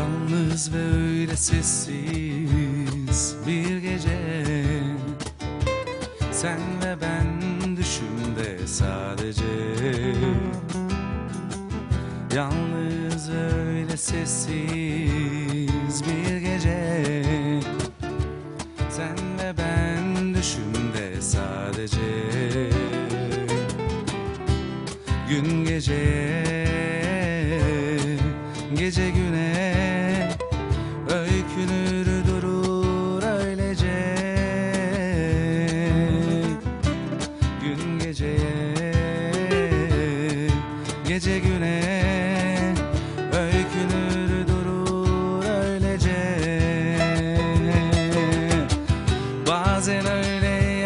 Yalnız ve öyle sessiz bir gece. Sen ve ben düşümde sadece. Yalnız ve öyle sessiz bir gece. Sen ve ben düşümde sadece. Gün geceye Gece güne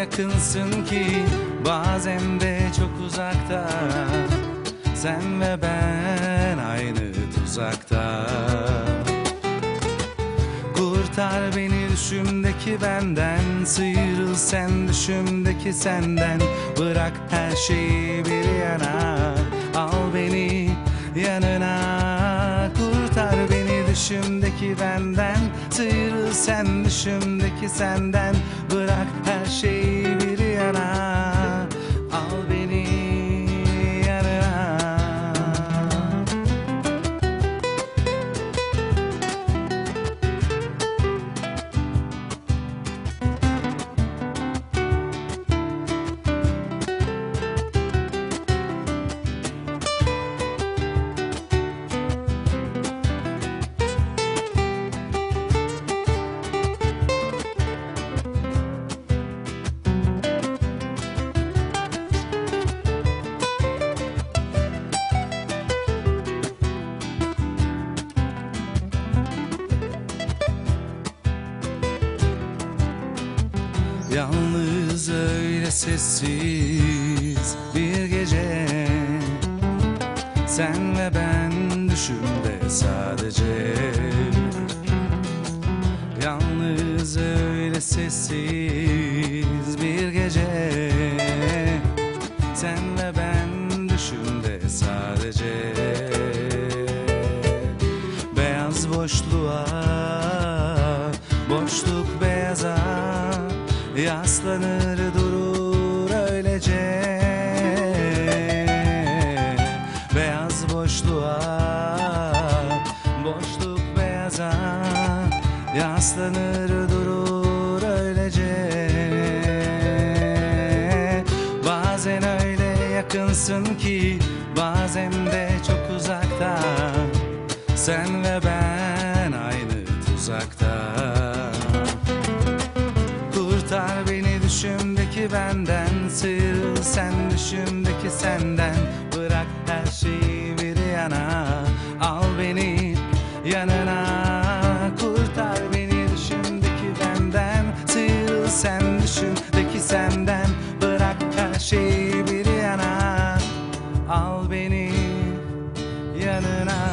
yakınsın ki Bazen de çok uzakta. Sen ve ben aynı tuzakta. Kurtar beni düşümdeki benden Sıyrıl sen düşümdeki senden. Bırak her şeyi bir yana Al beni yanına. Kurtar beni düşümdeki benden Sıyrıl sen düşümdeki senden. Bırak her şeyi bir Yalnız öyle sessiz bir gece. Sen ve ben düşümde sadece. Yalnız öyle sessiz bir gece. Sen ve ben düşümde sadece. Beyaz boşluğa Yaslanır durur öylece. Beyaz boşluğa Boşluk beyaza Yaslanır durur öylece. Bazen öyle yakınsın ki Bazen de çok uzakta. Sen ve ben düşümdeki benden Sıyrıl sen düşümdeki senden. Bırak her şeyi bir yana Al beni yanına. Kurtar beni düşümdeki benden Sıyrıl sen düşümdeki senden. Bırak her şeyi bir yana Al beni yanına.